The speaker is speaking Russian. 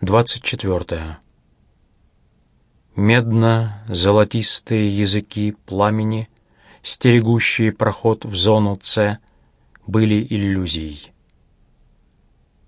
24. Медно-золотистые языки пламени, стерегущие проход в зону С, были иллюзией.